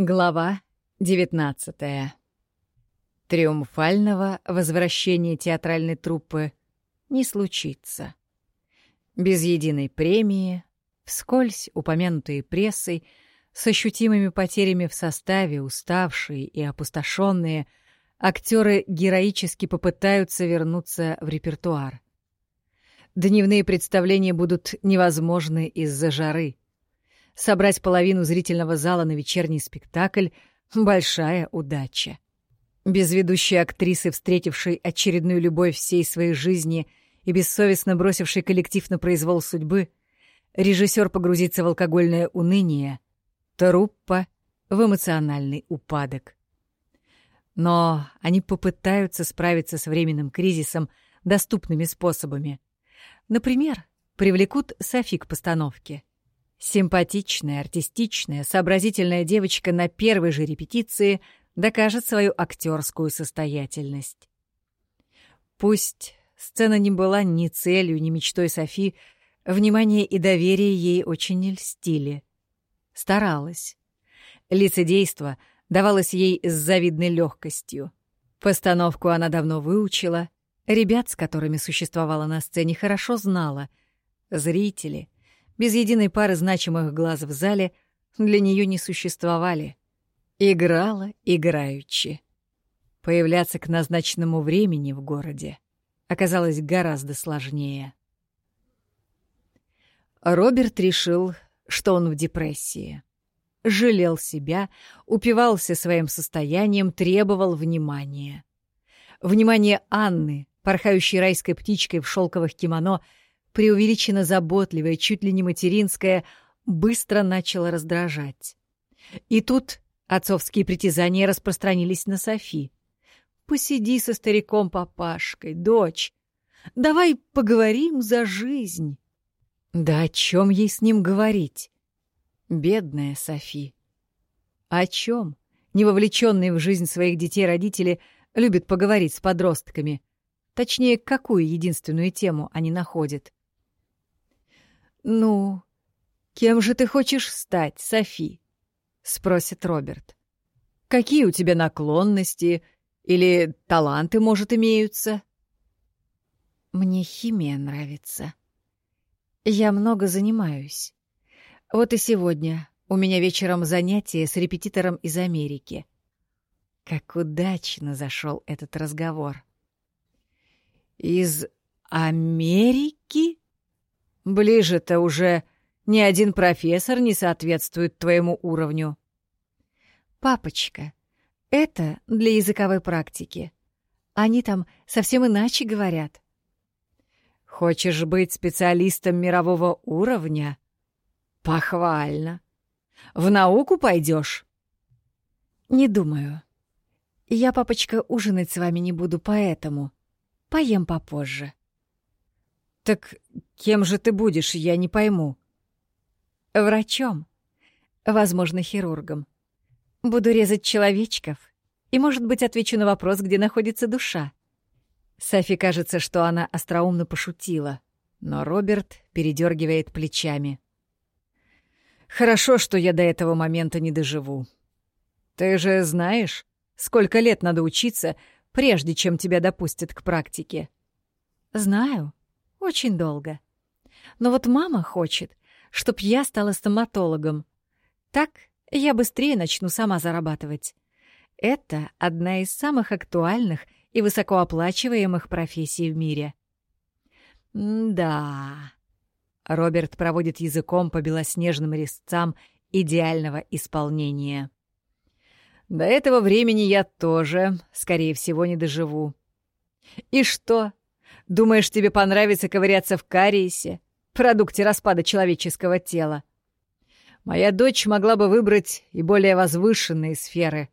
Глава 19 Триумфального возвращения театральной труппы не случится. Без единой премии, вскользь упомянутые прессой, с ощутимыми потерями в составе, уставшие и опустошенные, актеры героически попытаются вернуться в репертуар. Дневные представления будут невозможны из-за жары — Собрать половину зрительного зала на вечерний спектакль — большая удача. Без ведущей актрисы, встретившей очередную любовь всей своей жизни и бессовестно бросившей коллектив на произвол судьбы, режиссер погрузится в алкогольное уныние, труппа — в эмоциональный упадок. Но они попытаются справиться с временным кризисом доступными способами. Например, привлекут Софи к постановке — Симпатичная, артистичная, сообразительная девочка на первой же репетиции докажет свою актерскую состоятельность. Пусть сцена не была ни целью, ни мечтой Софи, внимание и доверие ей очень льстили. Старалась. Лицедейство давалось ей с завидной легкостью. Постановку она давно выучила, ребят, с которыми существовала на сцене, хорошо знала. Зрители — без единой пары значимых глаз в зале, для нее не существовали. Играла играючи. Появляться к назначенному времени в городе оказалось гораздо сложнее. Роберт решил, что он в депрессии. Жалел себя, упивался своим состоянием, требовал внимания. Внимание Анны, порхающей райской птичкой в шелковых кимоно — преувеличенно заботливая, чуть ли не материнская, быстро начала раздражать. И тут отцовские притязания распространились на Софи. «Посиди со стариком-папашкой, дочь. Давай поговорим за жизнь». Да о чем ей с ним говорить? Бедная Софи. О чем? Невовлеченные в жизнь своих детей родители любят поговорить с подростками. Точнее, какую единственную тему они находят. «Ну, кем же ты хочешь стать, Софи?» — спросит Роберт. «Какие у тебя наклонности или таланты, может, имеются?» «Мне химия нравится. Я много занимаюсь. Вот и сегодня у меня вечером занятие с репетитором из Америки. Как удачно зашел этот разговор. «Из Америки?» Ближе-то уже ни один профессор не соответствует твоему уровню. Папочка, это для языковой практики. Они там совсем иначе говорят. Хочешь быть специалистом мирового уровня? Похвально. В науку пойдешь? Не думаю. Я, папочка, ужинать с вами не буду, поэтому поем попозже. «Так кем же ты будешь, я не пойму». «Врачом. Возможно, хирургом. Буду резать человечков и, может быть, отвечу на вопрос, где находится душа». Софи кажется, что она остроумно пошутила, но Роберт передергивает плечами. «Хорошо, что я до этого момента не доживу. Ты же знаешь, сколько лет надо учиться, прежде чем тебя допустят к практике?» «Знаю», очень долго. Но вот мама хочет, чтоб я стала стоматологом. Так я быстрее начну сама зарабатывать. Это одна из самых актуальных и высокооплачиваемых профессий в мире. М да. Роберт проводит языком по белоснежным резцам идеального исполнения. До этого времени я тоже, скорее всего, не доживу. И что? Думаешь, тебе понравится ковыряться в кариесе, продукте распада человеческого тела? Моя дочь могла бы выбрать и более возвышенные сферы.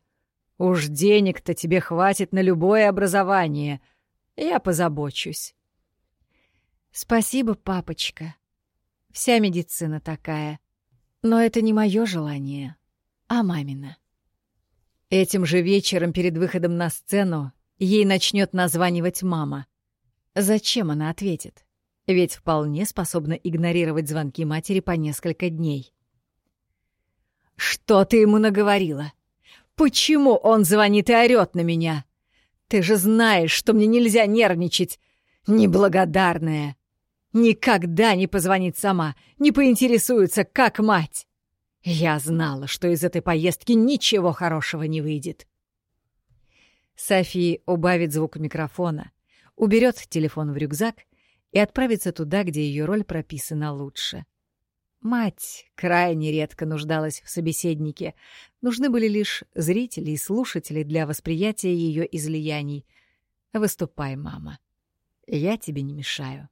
Уж денег-то тебе хватит на любое образование. Я позабочусь. Спасибо, папочка. Вся медицина такая. Но это не мое желание, а мамина. Этим же вечером перед выходом на сцену ей начнет названивать мама — Зачем она ответит? Ведь вполне способна игнорировать звонки матери по несколько дней. «Что ты ему наговорила?» Почему он звонит и орёт на меня? Ты же знаешь, что мне нельзя нервничать. Неблагодарная. Никогда не позвонит сама, не поинтересуется, как мать. Я знала, что из этой поездки ничего хорошего не выйдет. Софи убавит звук микрофона, уберет телефон в рюкзак и отправится туда, где ее роль прописана лучше. Мать крайне редко нуждалась в собеседнике. Нужны были лишь зрители и слушатели для восприятия ее излияний. Выступай, мама. Я тебе не мешаю.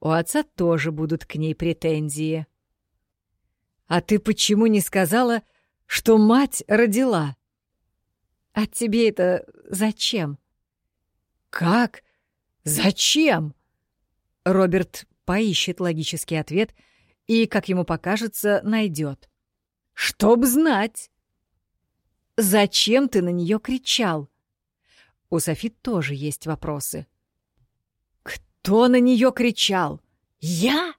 У отца тоже будут к ней претензии. «А ты почему не сказала, что мать родила?» «А тебе это зачем?» «Как? Зачем?» Роберт поищет логический ответ и, как ему покажется, найдет. «Чтоб знать!» «Зачем ты на нее кричал?» У Софи тоже есть вопросы. «Кто на нее кричал? Я?»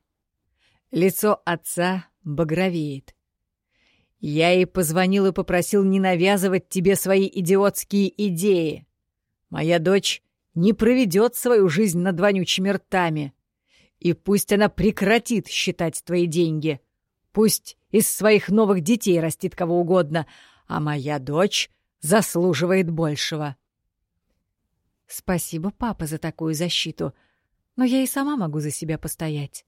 Лицо отца багровеет. «Я ей позвонил и попросил не навязывать тебе свои идиотские идеи. Моя дочь не проведет свою жизнь над вонючими ртами. И пусть она прекратит считать твои деньги. Пусть из своих новых детей растит кого угодно, а моя дочь заслуживает большего». «Спасибо, папа, за такую защиту», но я и сама могу за себя постоять.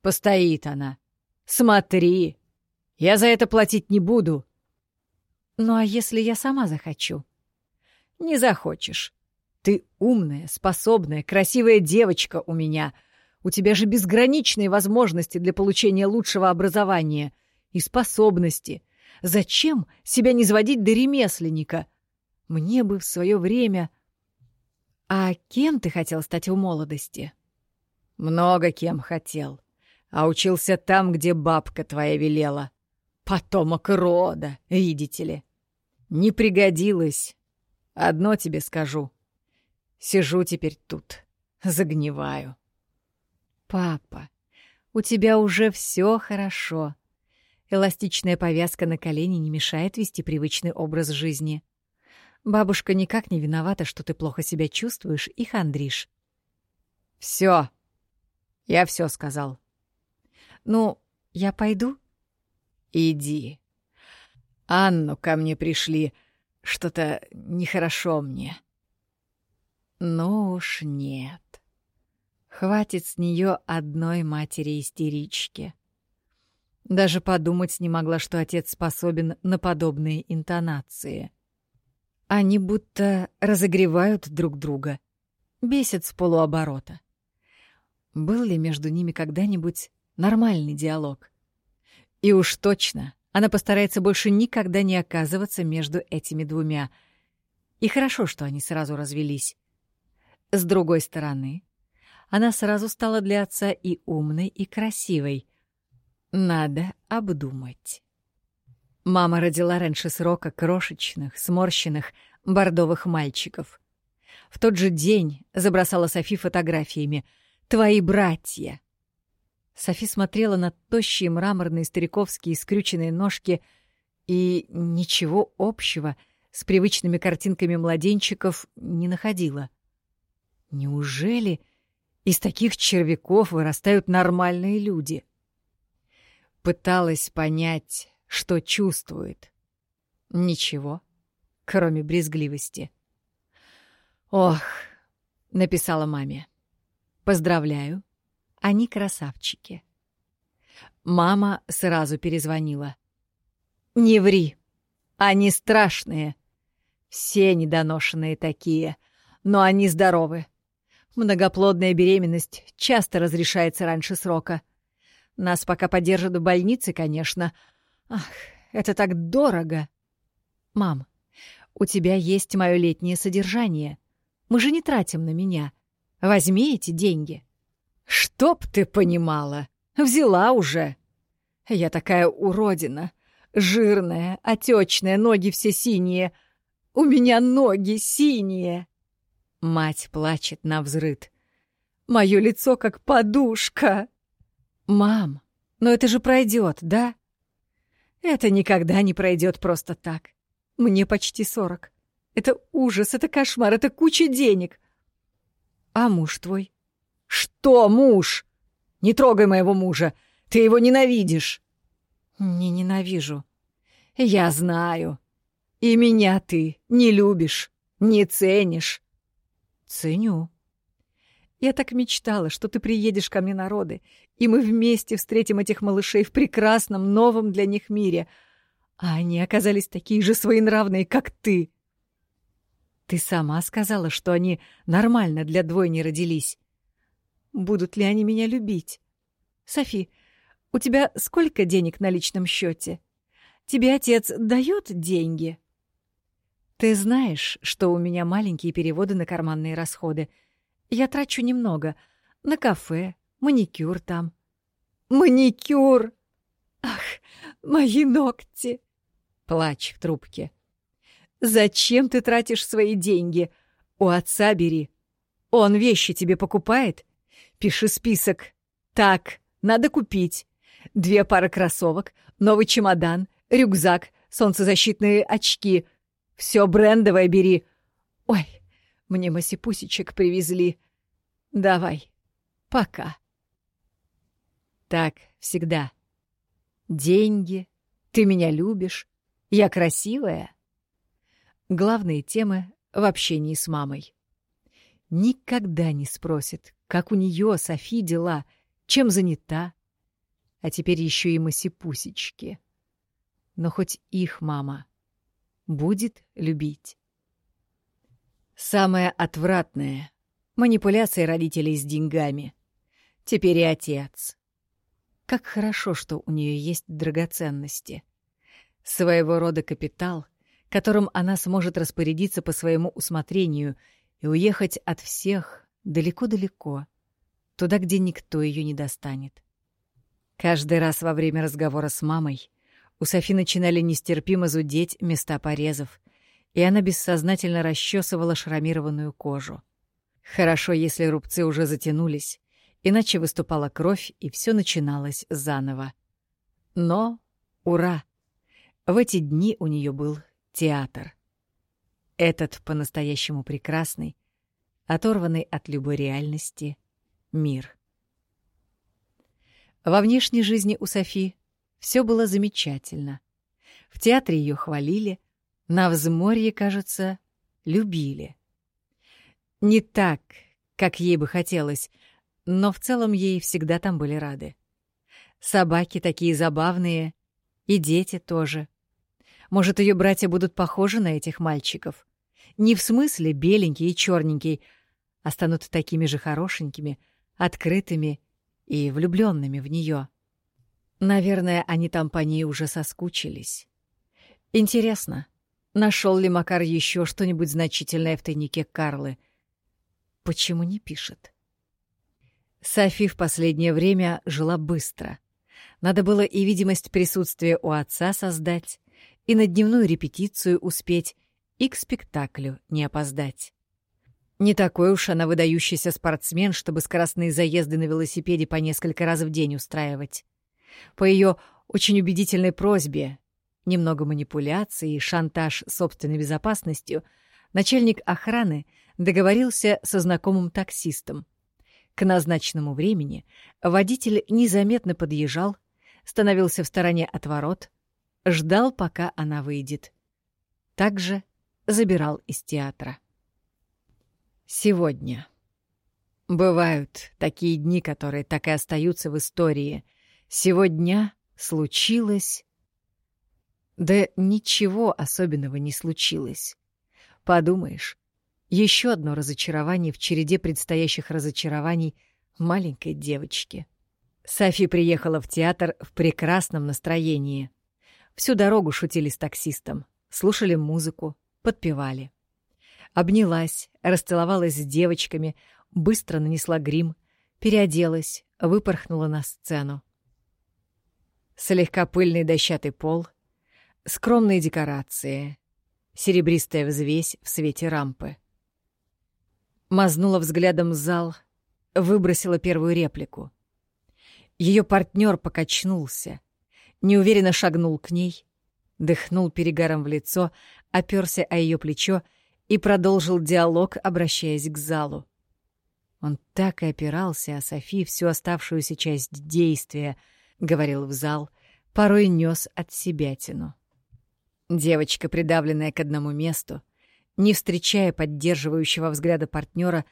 Постоит она. Смотри, я за это платить не буду. Ну а если я сама захочу? Не захочешь. Ты умная, способная, красивая девочка у меня. У тебя же безграничные возможности для получения лучшего образования и способности. Зачем себя не сводить до ремесленника? Мне бы в свое время «А кем ты хотел стать в молодости?» «Много кем хотел. А учился там, где бабка твоя велела. Потомок рода, видите ли. Не пригодилось. Одно тебе скажу. Сижу теперь тут, загниваю». «Папа, у тебя уже все хорошо. Эластичная повязка на колени не мешает вести привычный образ жизни». Бабушка никак не виновата, что ты плохо себя чувствуешь и хандришь. Все. Я все сказал. Ну, я пойду? Иди. Анну ко мне пришли. Что-то нехорошо мне. Ну уж нет. Хватит с нее одной матери-истерички. Даже подумать не могла, что отец способен на подобные интонации. Они будто разогревают друг друга, бесят с полуоборота. Был ли между ними когда-нибудь нормальный диалог? И уж точно она постарается больше никогда не оказываться между этими двумя. И хорошо, что они сразу развелись. С другой стороны, она сразу стала для отца и умной, и красивой. Надо обдумать. Мама родила раньше срока крошечных, сморщенных, бордовых мальчиков. В тот же день забросала Софи фотографиями. «Твои братья!» Софи смотрела на тощие мраморные стариковские скрюченные ножки и ничего общего с привычными картинками младенчиков не находила. Неужели из таких червяков вырастают нормальные люди? Пыталась понять, что чувствует. Ничего, кроме брезгливости. «Ох», — написала маме, — «поздравляю, они красавчики». Мама сразу перезвонила. «Не ври, они страшные. Все недоношенные такие, но они здоровы. Многоплодная беременность часто разрешается раньше срока. Нас пока поддержат в больнице, конечно, Ах, это так дорого. Мам, у тебя есть мое летнее содержание. Мы же не тратим на меня. Возьми эти деньги. Чтоб ты понимала, взяла уже. Я такая уродина. Жирная, отечная, ноги все синие. У меня ноги синие. Мать плачет на взрыд. Мое лицо как подушка. Мам, но это же пройдет, да? Это никогда не пройдет просто так. Мне почти сорок. Это ужас, это кошмар, это куча денег. А муж твой? Что муж? Не трогай моего мужа. Ты его ненавидишь. Не ненавижу. Я знаю. И меня ты не любишь, не ценишь. Ценю. Я так мечтала, что ты приедешь ко мне на роды, и мы вместе встретим этих малышей в прекрасном, новом для них мире. А они оказались такие же своенравные, как ты. Ты сама сказала, что они нормально для двойни родились. Будут ли они меня любить? Софи, у тебя сколько денег на личном счете? Тебе отец дает деньги? Ты знаешь, что у меня маленькие переводы на карманные расходы — я трачу немного. На кафе, маникюр там. Маникюр! Ах, мои ногти! Плачь в трубке. Зачем ты тратишь свои деньги? У отца бери. Он вещи тебе покупает? Пиши список. Так, надо купить. Две пары кроссовок, новый чемодан, рюкзак, солнцезащитные очки. Все брендовое бери. Ой, мне масипусечек привезли. Давай, пока. Так всегда. Деньги, ты меня любишь, я красивая. Главные темы в общении с мамой. Никогда не спросит, как у нее, Софи, дела, чем занята. А теперь еще и масипусечки. Но хоть их мама будет любить. Самое отвратное — манипуляции родителей с деньгами. Теперь и отец. Как хорошо, что у нее есть драгоценности. Своего рода капитал, которым она сможет распорядиться по своему усмотрению и уехать от всех далеко-далеко, туда, где никто ее не достанет. Каждый раз во время разговора с мамой у Софи начинали нестерпимо зудеть места порезов, и она бессознательно расчесывала шрамированную кожу. Хорошо, если рубцы уже затянулись, иначе выступала кровь, и все начиналось заново. Но, ура! В эти дни у нее был театр. Этот по-настоящему прекрасный, оторванный от любой реальности мир. Во внешней жизни у Софи все было замечательно. В театре ее хвалили, на взморье, кажется, любили. Не так, как ей бы хотелось, но в целом ей всегда там были рады. Собаки такие забавные, и дети тоже. Может, ее братья будут похожи на этих мальчиков? Не в смысле беленький и черненький, а станут такими же хорошенькими, открытыми и влюбленными в нее. Наверное, они там по ней уже соскучились. Интересно, Нашел ли Макар еще что-нибудь значительное в тайнике Карлы? Почему не пишет? Софи в последнее время жила быстро. Надо было и видимость присутствия у отца создать, и на дневную репетицию успеть, и к спектаклю не опоздать. Не такой уж она выдающийся спортсмен, чтобы скоростные заезды на велосипеде по несколько раз в день устраивать. По ее очень убедительной просьбе немного манипуляций и шантаж собственной безопасностью, начальник охраны договорился со знакомым таксистом. К назначенному времени водитель незаметно подъезжал, становился в стороне от ворот, ждал, пока она выйдет. Также забирал из театра. Сегодня. Бывают такие дни, которые так и остаются в истории. Сегодня случилось да ничего особенного не случилось. Подумаешь, еще одно разочарование в череде предстоящих разочарований маленькой девочки. Софи приехала в театр в прекрасном настроении. Всю дорогу шутили с таксистом, слушали музыку, подпевали. Обнялась, расцеловалась с девочками, быстро нанесла грим, переоделась, выпорхнула на сцену. Слегка пыльный дощатый пол, Скромные декорации. Серебристая взвесь в свете рампы. Мазнула взглядом зал, выбросила первую реплику. Ее партнер покачнулся, неуверенно шагнул к ней, Дыхнул перегаром в лицо, оперся о ее плечо и продолжил диалог, обращаясь к залу. Он так и опирался о Софи всю оставшуюся часть действия, говорил в зал, порой нес от себя тяну. Девочка, придавленная к одному месту, не встречая поддерживающего взгляда партнера,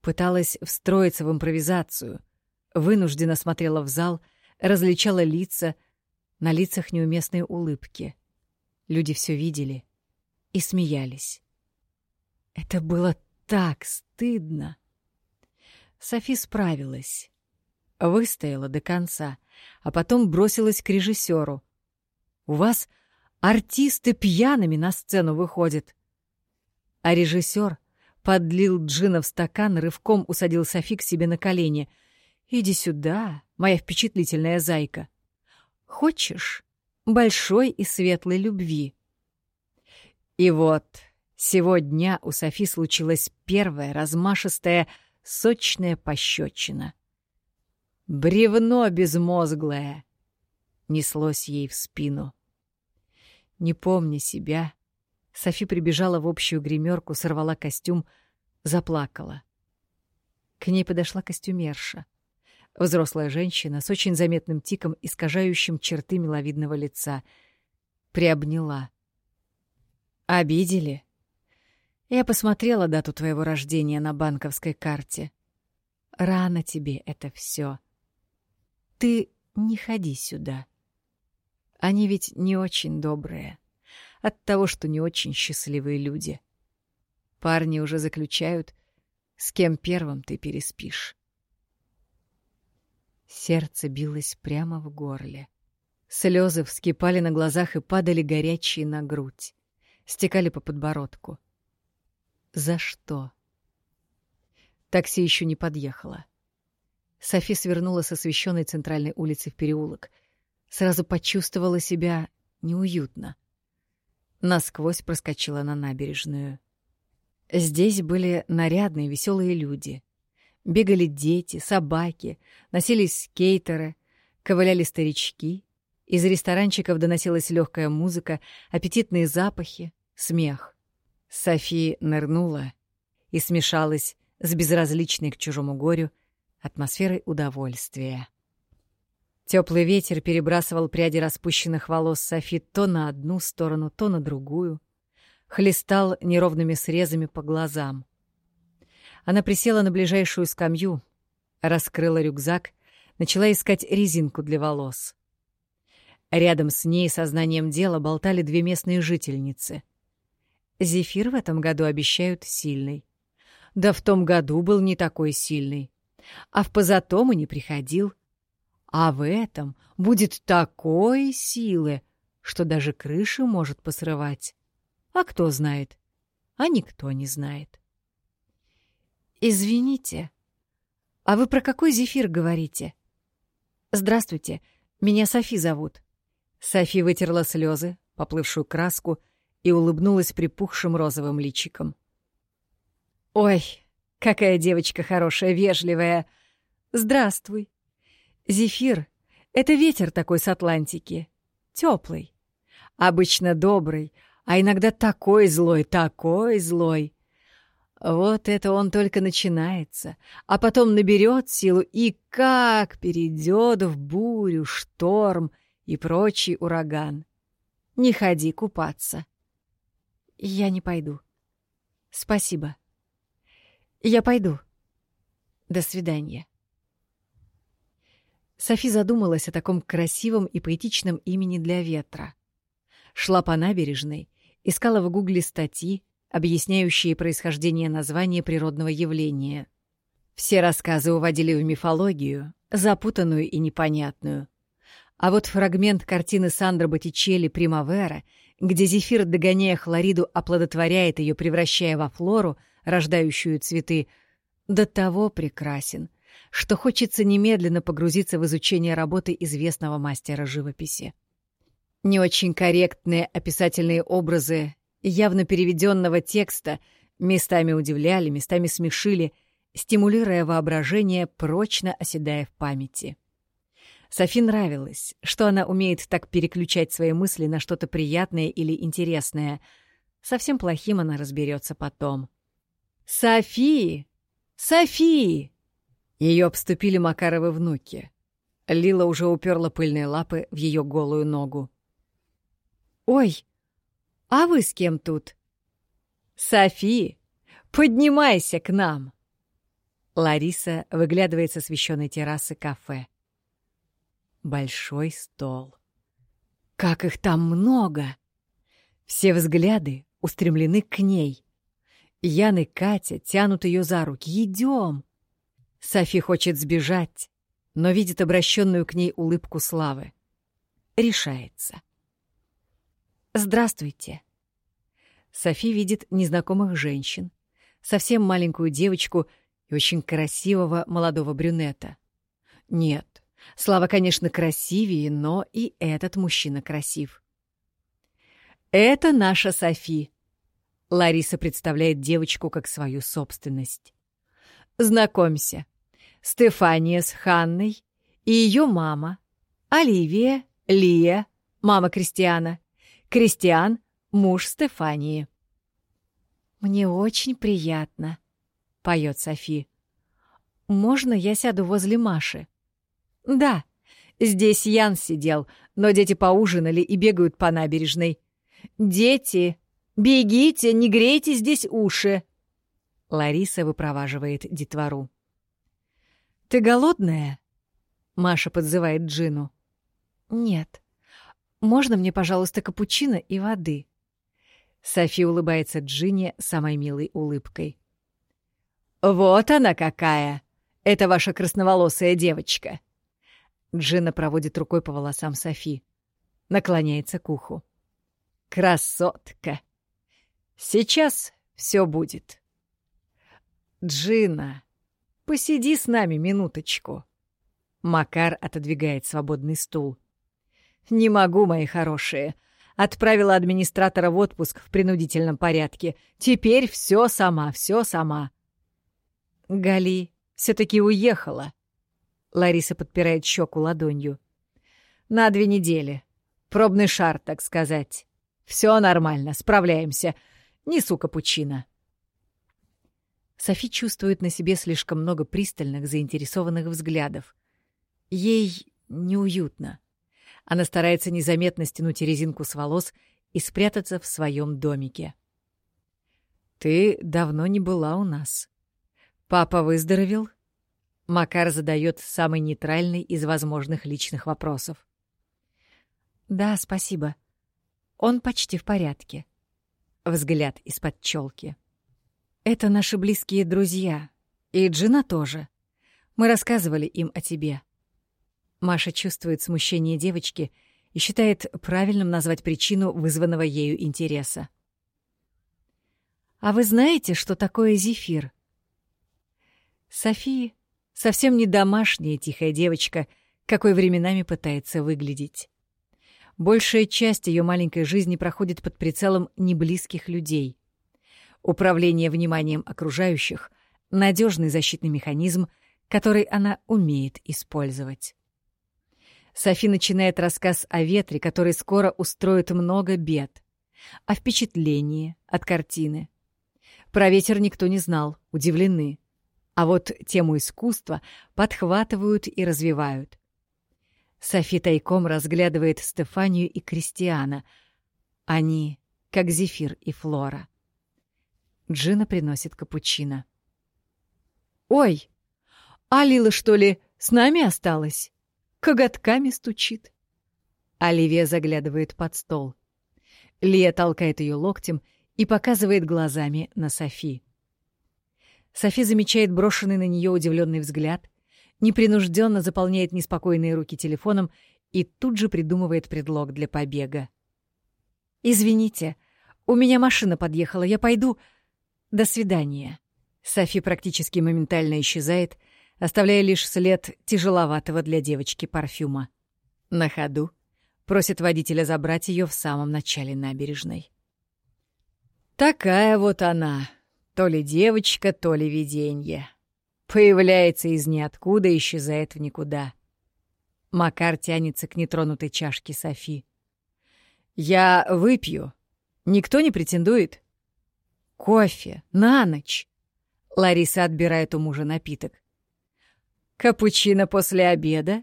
пыталась встроиться в импровизацию, вынужденно смотрела в зал, различала лица, на лицах неуместные улыбки. Люди все видели и смеялись. Это было так стыдно. Софи справилась. Выстояла до конца, а потом бросилась к режиссеру. «У вас артисты пьяными на сцену выходят». А режиссер подлил джина в стакан, рывком усадил Софи к себе на колени. «Иди сюда, моя впечатлительная зайка. Хочешь большой и светлой любви?» И вот сегодня у Софи случилась первая размашистая сочная пощечина. «Бревно безмозглое!» — неслось ей в спину. Не помня себя, Софи прибежала в общую гримерку, сорвала костюм, заплакала. К ней подошла костюмерша. Взрослая женщина с очень заметным тиком, искажающим черты миловидного лица. Приобняла. «Обидели?» Я посмотрела дату твоего рождения на банковской карте. Рано тебе это все. Ты не ходи сюда. Они ведь не очень добрые. От того, что не очень счастливые люди. Парни уже заключают, с кем первым ты переспишь. Сердце билось прямо в горле. Слезы вскипали на глазах и падали горячие на грудь. Стекали по подбородку. За что? Такси еще не подъехало. Софи свернула с освещенной центральной улицы в переулок. Сразу почувствовала себя неуютно. Насквозь проскочила на набережную. Здесь были нарядные, веселые люди. Бегали дети, собаки, носились скейтеры, ковыляли старички. Из ресторанчиков доносилась легкая музыка, аппетитные запахи, смех. Софи нырнула и смешалась с безразличной к чужому горю атмосферой удовольствия. Теплый ветер перебрасывал пряди распущенных волос Софи то на одну сторону, то на другую, хлестал неровными срезами по глазам. Она присела на ближайшую скамью, раскрыла рюкзак, начала искать резинку для волос. Рядом с ней сознанием дела болтали две местные жительницы. Зефир в этом году обещают сильный. Да в том году был не такой сильный. А в позатом и не приходил. А в этом будет такой силы, что даже крыши может посрывать. А кто знает? А никто не знает. «Извините, а вы про какой зефир говорите?» «Здравствуйте, меня Софи зовут». Софи вытерла слезы, поплывшую краску, и улыбнулась припухшим розовым личиком. «Ой, какая девочка хорошая, вежливая! Здравствуй! Зефир — это ветер такой с Атлантики, теплый, обычно добрый, а иногда такой злой, такой злой. Вот это он только начинается, а потом наберет силу и как перейдет в бурю, шторм и прочий ураган. Не ходи купаться. Я не пойду. Спасибо. Я пойду. До свидания. Софи задумалась о таком красивом и поэтичном имени для ветра. Шла по набережной, искала в гугле статьи, объясняющие происхождение названия природного явления. Все рассказы уводили в мифологию, запутанную и непонятную. А вот фрагмент картины Сандро Боттичелли «Примавера» где зефир, догоняя хлориду, оплодотворяет ее, превращая во флору, рождающую цветы, до того прекрасен, что хочется немедленно погрузиться в изучение работы известного мастера живописи. Не очень корректные описательные образы явно переведенного текста местами удивляли, местами смешили, стимулируя воображение, прочно оседая в памяти. Софи нравилось, что она умеет так переключать свои мысли на что-то приятное или интересное. Совсем плохим она разберется потом. «Софи! Софи!» Ее обступили Макаровы внуки. Лила уже уперла пыльные лапы в ее голую ногу. «Ой, а вы с кем тут?» «Софи, поднимайся к нам!» Лариса выглядывает с освещенной террасы кафе. Большой стол. Как их там много! Все взгляды устремлены к ней. Ян и Катя тянут ее за руки. «Идем!» Софи хочет сбежать, но видит обращенную к ней улыбку славы. Решается. «Здравствуйте!» Софи видит незнакомых женщин, совсем маленькую девочку — и очень красивого молодого брюнета. Нет, Слава, конечно, красивее, но и этот мужчина красив. Это наша Софи. Лариса представляет девочку как свою собственность. Знакомься, Стефания с Ханной и ее мама, Оливия, Лия, мама Кристиана, Кристиан — муж Стефании. «Мне очень приятно», — поет Софи. «Можно я сяду возле Маши?» «Да, здесь Ян сидел, но дети поужинали и бегают по набережной. Дети, бегите, не грейте здесь уши!» Лариса выпроваживает детвору. «Ты голодная?» — Маша подзывает Джину. «Нет. Можно мне, пожалуйста, капучино и воды?» Софи улыбается Джине самой милой улыбкой. «Вот она какая! Это ваша красноволосая девочка!» Джина проводит рукой по волосам Софи. Наклоняется к уху. «Красотка! Сейчас все будет!» «Джина, посиди с нами минуточку!» Макар отодвигает свободный стул. «Не могу, мои хорошие!» Отправила администратора в отпуск в принудительном порядке. Теперь все сама, все сама. Гали все-таки уехала. Лариса подпирает щеку ладонью. На две недели. Пробный шар, так сказать. Все нормально, справляемся. Несу капучино. Софи чувствует на себе слишком много пристальных, заинтересованных взглядов. Ей неуютно. Она старается незаметно стянуть резинку с волос и спрятаться в своем домике. «Ты давно не была у нас», «Папа выздоровел?» Макар задает самый нейтральный из возможных личных вопросов. «Да, спасибо. Он почти в порядке». Взгляд из-под челки. «Это наши близкие друзья. И Джина тоже. Мы рассказывали им о тебе». Маша чувствует смущение девочки и считает правильным назвать причину вызванного ею интереса. «А вы знаете, что такое зефир?» София совсем не домашняя тихая девочка, какой временами пытается выглядеть. Большая часть ее маленькой жизни проходит под прицелом неблизких людей. Управление вниманием окружающих — надежный защитный механизм, который она умеет использовать. Софи начинает рассказ о ветре, который скоро устроит много бед, о впечатлении от картины. Про ветер никто не знал, удивлены. А вот тему искусства подхватывают и развивают. Софи тайком разглядывает Стефанию и Кристиана. Они как Зефир и Флора. Джина приносит капучино. «Ой, а Лила, что ли, с нами осталась? Коготками стучит». Оливия заглядывает под стол. Лия толкает ее локтем и показывает глазами на Софи. Софи замечает брошенный на нее удивленный взгляд, непринужденно заполняет неспокойные руки телефоном и тут же придумывает предлог для побега. «Извините, у меня машина подъехала, я пойду. До свидания». Софи практически моментально исчезает, оставляя лишь след тяжеловатого для девочки парфюма. На ходу просит водителя забрать ее в самом начале набережной. «Такая вот она», то ли девочка, то ли виденье. Появляется из ниоткуда и исчезает в никуда. Макар тянется к нетронутой чашке Софи. «Я выпью. Никто не претендует?» «Кофе. На ночь!» Лариса отбирает у мужа напиток. «Капучино после обеда?»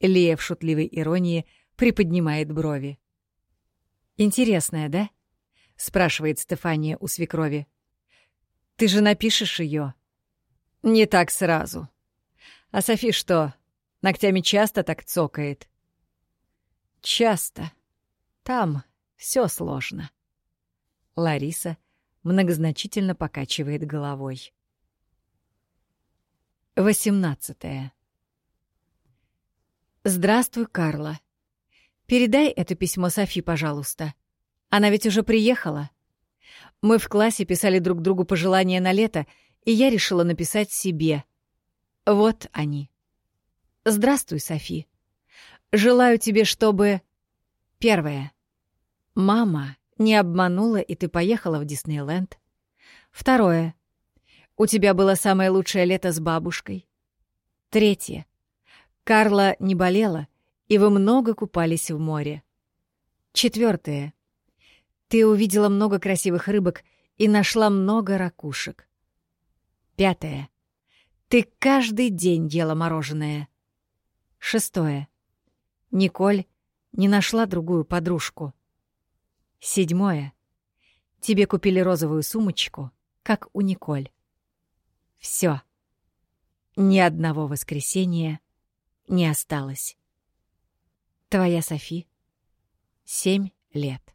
Лия в шутливой иронии приподнимает брови. «Интересная, да?» — спрашивает Стефания у свекрови. «Ты же напишешь ее?» «Не так сразу. А Софи что, ногтями часто так цокает?» «Часто. Там все сложно». Лариса многозначительно покачивает головой. Восемнадцатое. «Здравствуй, Карла. Передай это письмо Софи, пожалуйста. Она ведь уже приехала. Мы в классе писали друг другу пожелания на лето, и я решила написать себе. Вот они. Здравствуй, Софи. Желаю тебе, чтобы... Первое. Мама не обманула, и ты поехала в Диснейленд. Второе. У тебя было самое лучшее лето с бабушкой. Третье. Карла не болела, и вы много купались в море. Четвертое. Ты увидела много красивых рыбок и нашла много ракушек. Пятое. Ты каждый день ела мороженое. Шестое. Николь не нашла другую подружку. Седьмое. Тебе купили розовую сумочку, как у Николь. Все. Ни одного воскресенья не осталось. Твоя Софи. Семь лет.